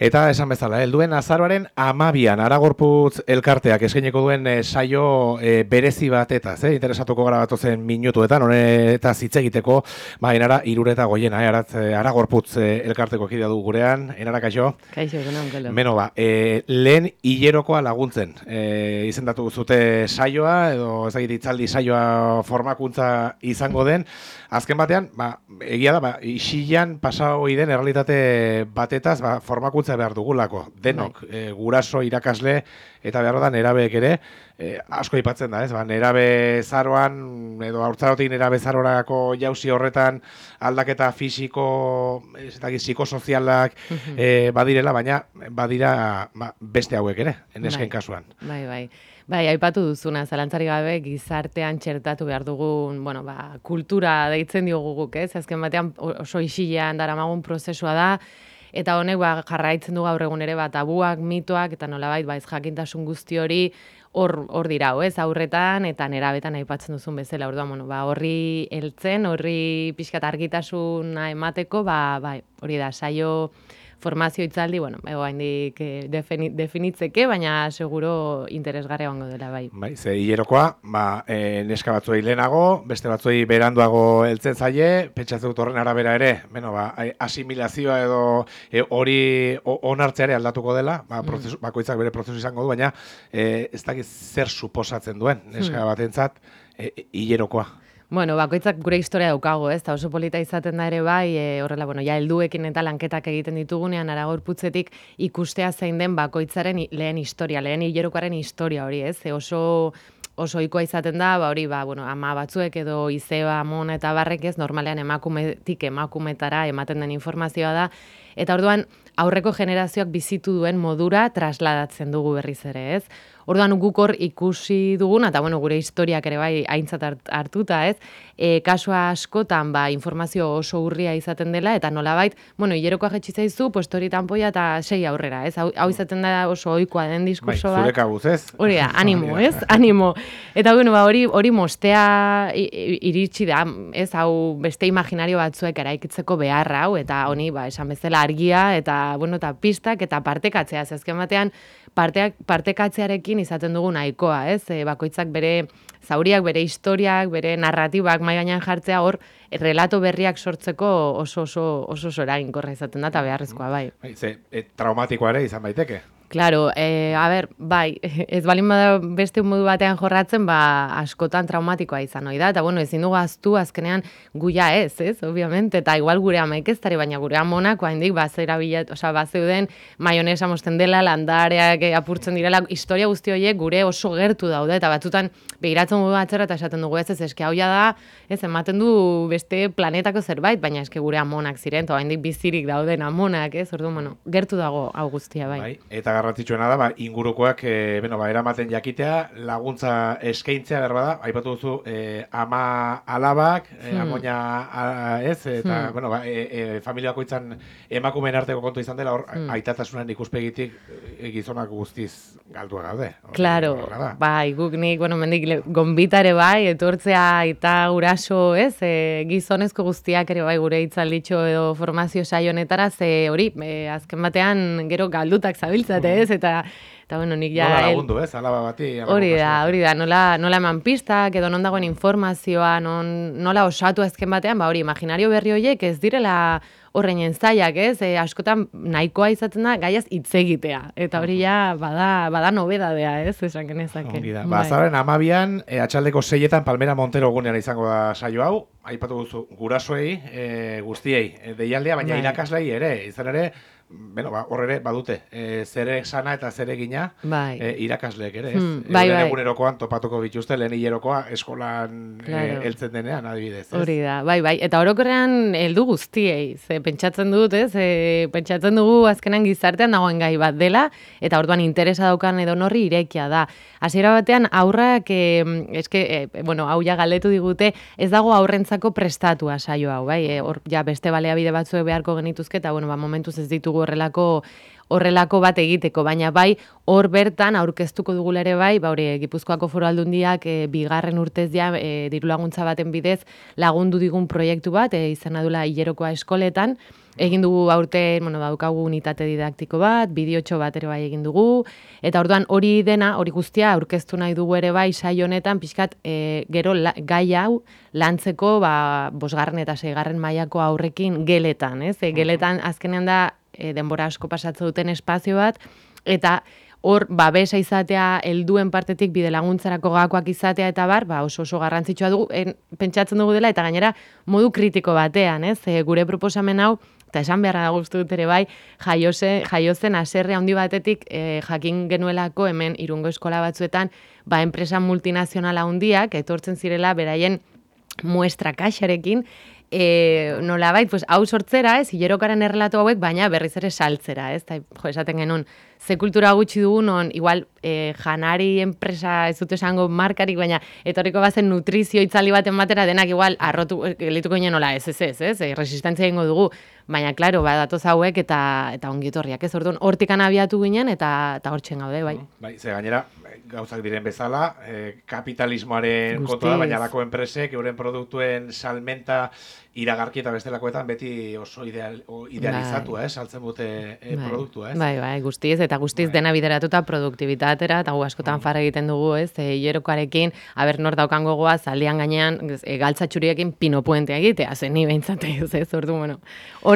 Eta esan bezala, helduen azaroaren amabian, aragorputz elkarteak eskaineko duen e, saio e, berezi bat eta, ze, interesatuko gara bat ozen minutuetan, hone eta zitzegiteko, ba, enara, irureta goiena, e, arat, aragorputz e, elkarteko ekidea du gurean, enara, kaixo? Kaixo, gano, gelo. Beno, ba, e, lehen hilerokoa laguntzen, e, izendatu zute saioa, edo ezagit itzaldi saioa formakuntza izango den, azken batean, ba, egia da, ba, isilan pasau den errealitate batetaz, ba, formakuntza behar dugulako, denok, e, guraso irakasle eta behar da nerabeek ere, e, asko ipatzen da, ez? Ba, nerabe zaroan, edo haurtzarotik nerabe zarorako jauzi horretan aldaketa fisiko, ez eta psikosozialak e, badirela, baina badira ba, beste hauek ere, enesken bai. kasuan. Bai, bai. Bai, aipatu duzuna, zalantzari gabe, gizartean txertatu behar dugun, bueno, ba, kultura deitzen diogu guk, ez? Azken batean oso isilean daramagun prozesua da, eta honek ba, jarraitzen du gaur egun ere bat abuak, mitoak eta nolabait ba ez jakintasun guzti hori hor hor dira, ez aurretan eta nerabetan aipatzen duzun bezala. Orduan, bueno, ba horri heltzen, horri pixkat argitasuna emateko, ba, ba hori da saio formazio itzaldi, bueno, ego handik eh, definitzeke, baina seguro interesgarri egongo dela, bai. Bai, ze hilerokoa, ba, e, neska batzuei lehenago, beste batzuei beranduago heltzen zaie, pentsatzen dut horren arabera ere, bueno, ba, asimilazioa edo e, hori onartzea ere aldatuko dela, ba, mm. prozesu, bakoitzak bere prozesu izango du, baina e, ez dakit zer suposatzen duen, neska hmm. batentzat, e, hilerokoa. Bueno, bakoitzak gure historia daukago, ez? Ta oso polita izaten da ere bai, e, horrela, bueno, ja helduekin eta lanketak egiten ditugunean aragorputzetik ikustea zein den bakoitzaren lehen historia, lehen hilerokaren historia hori, ez? E, oso oso ohikoa izaten da, ba hori, ba, bueno, ama batzuek edo izeba, amona eta barrek ez, normalean emakumetik emakumetara ematen den informazioa da, eta orduan aurreko generazioak bizitu duen modura trasladatzen dugu berriz ere, ez? Orduan guk hor ikusi duguna, eta bueno, gure historiak ere bai aintzat hartuta, ez? E, kasua askotan, ba, informazio oso urria izaten dela, eta nolabait, bueno, hilerokoa jetxi zaizu, pues hori tanpoia eta sei aurrera, ez? Hau, hau izaten da oso ohikoa den diskurso bai, bat. Zure ez? Hori da, animo, ez? Animo. Eta bueno, ba, hori, hori mostea iritsi da, ez? Hau beste imaginario batzuek eraikitzeko beharra, hau, eta honi, ba, esan bezala argia, eta, bueno, eta pistak, eta partekatzea, zezken batean, parteak, partekatzearekin izaten dugu nahikoa, ez? E, bakoitzak bere zauriak, bere historiak, bere narratibak mai gainean jartzea hor relato berriak sortzeko oso oso oso oso eraginkorra izaten da ta beharrezkoa bai. Bai, ze e, traumatikoa ere izan baiteke. Claro, eh, a ber, bai, ez balin bada beste modu batean jorratzen, ba, askotan traumatikoa izan hori da, eta bueno, ezin dugu aztu azkenean guia ez, ez, obviamente, eta igual gure amaik ez baina gure amonak, haindik, ba, zera bilet, oza, ba, zeuden, maionesa mosten dela, landareak eh, apurtzen direla, historia guzti horiek gure oso gertu daude, eta batzutan, behiratzen dugu batzera, eta esaten dugu ez, ez, eske hau da, ez, ematen du beste planetako zerbait, baina eske gure amonak ziren, eta haindik bizirik dauden amonak, ez, ordu, bueno, gertu dago hau guztia, bai. bai eta garrantzitsuena da, ba, ingurukoak e, bueno, ba, eramaten jakitea, laguntza eskaintzea berba da, aipatu duzu e, ama alabak, e, hmm. amoina ez, eta hmm. bueno, ba, e, e, familiako itzan emakumeen arteko kontu izan dela, hor, hmm. aitatasunan ikuspegitik e, gizonak guztiz galdua gaude. Claro, bai, guk nik, bueno, mendik, gombitare bai, etortzea eta uraso, ez, e, gizonezko guztiak ere bai gure itzalditxo edo formazio saionetara, ze hori, e, azken batean gero galdutak zabiltzate, ez? Eta eta bueno, nik ja Nola lagundu, ez? Alaba bati. Hori da, hori da. Nola, nola eman pistak, edo non dagoen informazioa, non, nola osatu ezken batean, ba hori, imaginario berri horiek ez direla horrein zaiak, ez? E, askotan nahikoa izaten da gaiaz hitz egitea. Eta hori ja bada, bada nobedadea, ez? Esan genezake. Hori da. Ba, zaren, amabian, e, atxaldeko seietan Palmera Montero gunean izango da saio hau. Aipatu duzu, gurasoei, e, guztiei, e, deialdea, baina bai. irakaslei ere, izan ere, Beno, ba, horre badute, e, zere sana eta zere gina bai. e, irakasleek ere, ez? Hmm, bai, bai. egunerokoan topatuko bituzte, lehen hilerokoa eskolan claro. heltzen denean, adibidez, ez? Hori da, bai, bai, eta orokorrean heldu guztiei, ze pentsatzen dut, ez? E, pentsatzen dugu azkenan gizartean dagoen gai bat dela, eta orduan interesa daukan edo norri irekia da. Hasiera batean, aurrak, e, eske, e, bueno, hau ja galdetu digute, ez dago aurrentzako prestatua saio hau, bai? E, hor, ja, beste baleabide batzuek beharko genituzke, eta, bueno, ba, momentuz ez ditugu dugu horrelako horrelako bat egiteko, baina bai hor bertan aurkeztuko dugu ere bai, ba hori Gipuzkoako Foru Aldundiak e, bigarren urtez ja e, diru laguntza baten bidez lagundu digun proiektu bat, e, izena dula Ilerokoa eskoletan, egin dugu aurte, bueno, daukagu unitate didaktiko bat, bideotxo bat ere bai egin dugu, eta orduan hori dena, hori guztia aurkeztu nahi dugu ere bai saio honetan, pixkat e, gero gai hau lantzeko, ba, bosgarren eta seigarren mailako aurrekin geletan, ez? E, geletan azkenean da e, denbora asko pasatzen duten espazio bat, eta hor babesa izatea helduen partetik bide laguntzarako gakoak izatea eta bar, ba oso oso garrantzitsua dugu en, pentsatzen dugu dela eta gainera modu kritiko batean, ez? E, gure proposamen hau eta esan beharra da guztu dut ere bai, jaiose, jaiozen aserre handi batetik e, jakin genuelako hemen irungo eskola batzuetan, ba enpresa multinazionala handiak etortzen zirela beraien muestra kaxarekin, e, nola bai, pues, hau sortzera, ez, hilerokaren errelatu hauek, baina berriz ere saltzera, ez, eta, jo, esaten genuen, ze kultura gutxi dugu non, igual, e, janari enpresa ez dute esango markarik, baina etorriko bazen nutrizio itzali baten batera, denak igual, arrotu, gelituko inen nola, ez, ez, ez, ez, ez, resistentzia ingo dugu, baina, klaro, ba, datoz hauek eta eta ongi etorriak, ez, orduan, hortikan abiatu ginen, eta, eta hortzen gaude, bai. Bai, ze gainera, gauzak diren bezala, eh, kapitalismoaren kontua, baina lako enpresek, euren produktuen salmenta iragarki eta bestelakoetan beti oso ideal, o, idealizatu, bai. eh, saltzen dute eh, bai. produktua, ez? Bai, bai, guztiz, eta guztiz bai. dena bideratuta produktibitatera, eta gu askotan mm. fara egiten dugu, ez, e, hierokoarekin, haber nor daukan gogoa, zaldian gainean, e, galtzatxuriekin pinopuentea egitea, zen ni behintzate, ez, ez, ordu, bueno,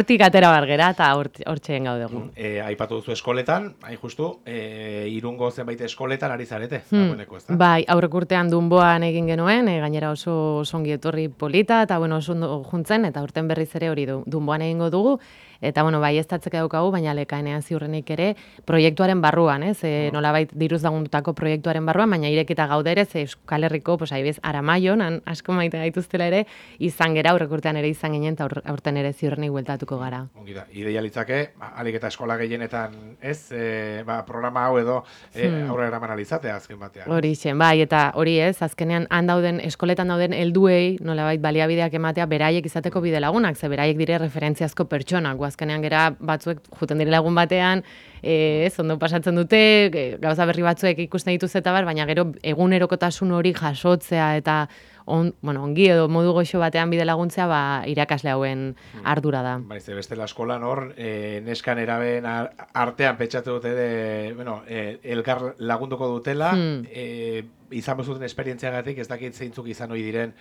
hortik atera bargera, eta hortxeen gaude gu. E, aipatu duzu eskoletan, hain justu, e, irungo zenbait eskoletan ari zarete, hmm. ez da? Bai, aurrek urtean dunboan egin genuen, e, gainera oso songi etorri polita, eta bueno, oso juntzen, eta urten berriz ere hori du, dunboan egingo dugu, eta bueno, bai ez daukagu, baina lekaenean ziurrenik ere proiektuaren barruan, ez? E, oh. nolabait diruz lagundutako proiektuaren barruan, baina irekita gaude ere, ze Euskal Herriko, pues, aibez, aramaion, an, asko maite gaituztela ere, izan gera, aurrekurtean ere izan ginen, eta aurten ere ziurrenik bueltatuko gara. Ongi da, ideia litzake, ba, alik eta eskola gehienetan, ez, e, ba, programa hau edo e, hmm. aurre eraman alizatea azken batean. Hori zen, bai, eta hori ez, azkenean han dauden, eskoletan dauden helduei, nolabait baliabideak ematea, beraiek izateko bide lagunak, ze beraiek dire referentziazko pertsonak, azkenean gera batzuek juten direla egun batean, e, ez, ondo pasatzen dute, gauza berri batzuek ikusten dituz eta bar, baina gero egunerokotasun hori jasotzea eta on, bueno, ongi edo modu goxo batean bide laguntzea ba, irakasle hauen hmm. ardura da. Baiz, beste la eskolan hor, e, neskan eraben artean petxatu dute, de, bueno, e, elkar lagunduko dutela, hmm. e, izan bezuten esperientziagatik, ez dakit zeintzuk izan hori diren,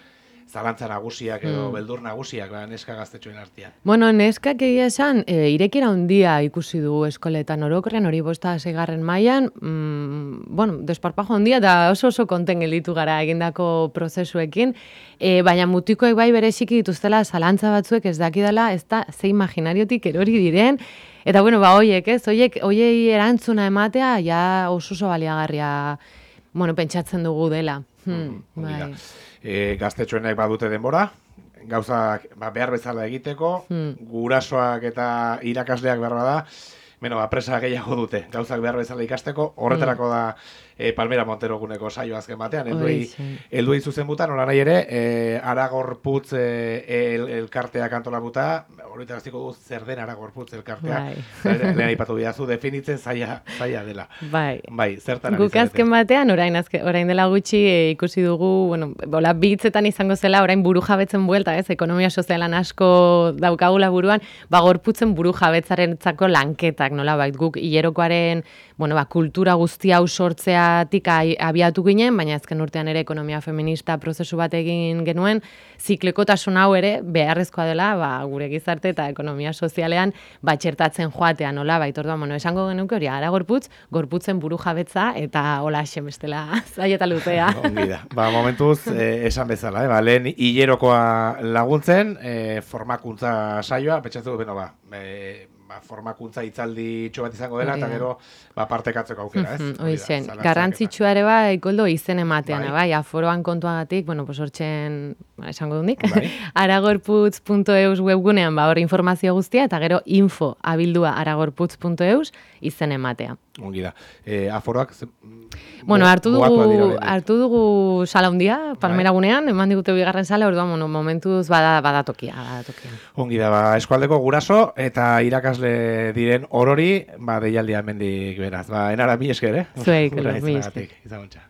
zalantza nagusiak edo mm. beldur nagusiak ba, neska gaztetxoen artean. Bueno, neska egia esan, e, irekera handia ikusi du eskoletan orokorren, hori bosta segarren mailan, mm, bueno, desparpajo handia da oso oso konten gelitu gara egindako prozesuekin, e, baina mutikoek bai bereziki dituztela zalantza batzuek ez dakidala, ez da ze imaginariotik erori diren, Eta bueno, ba hoiek, ez? Hoiek hoiei erantzuna ematea ja oso oso baliagarria, bueno, pentsatzen dugu dela. Hmm, mm, bai e, gaztetxoenek badute denbora, gauzak ba, behar bezala egiteko, hmm. gurasoak eta irakasleak behar da, Beno, ba, presa gehiago dute, gauzak behar bezala ikasteko, horretarako da e, Palmera Montero guneko saio azken batean, elduei, elduei zuzen buta, nola nahi ere, e, Aragor Putz e, el, elkarteak antola buta, horretar du zer den Aragor Putz elkartea, bai. lehen aipatu bidazu, definitzen zaila, zaila dela. Bai, bai zertan Guk azken batean, orain, azke, orain dela gutxi e, ikusi dugu, bueno, bola bitzetan izango zela, orain buru jabetzen buelta, ez, ekonomia sozialan asko daukagula buruan, ba, gorputzen buru jabetzaren lanketak, nola bait guk hilerokoaren bueno, ba, kultura guzti hau sortzeatik abiatu ginen, baina azken urtean ere ekonomia feminista prozesu bat egin genuen, ziklekotasun hau ere beharrezkoa dela, ba, gure gizarte eta ekonomia sozialean batxertatzen joatea, nola bait orduan, bueno, esango genuke hori, ara gorputz, gorputzen buru jabetza eta hola bestela zai eta luzea. ba, momentuz, eh, esan bezala, eh, ba, lehen hilerokoa laguntzen, eh, formakuntza saioa, petxatu, beno, ba, eh, ba, formakuntza hitzaldi bat izango dela, eta gero ba, partekatzeko aukera, ez? Mm -hmm, Oizen, garrantzitsua ere bai, goldo izen ematean, bai. bai, aforoan kontuagatik, bueno, pues hortzen, ba, esango dundik, bai. aragorputz.eus webgunean, ba, hor informazio guztia, eta gero info abildua aragorputz.eus izen ematea. Ongi da. E, aforoak... Bueno, hartu dugu, hartu dugu sala hundia, palmera bai. gunean, eman digute bigarren sala, orduan, bueno, momentuz bada, badatokia, badatokia. Ongi da, ba, eskualdeko guraso eta irakasle irakasle diren orori, ba, deialdi amendik beraz. Ba, enara, mi esker, eh? Zuei, mi esker. Izaguntza.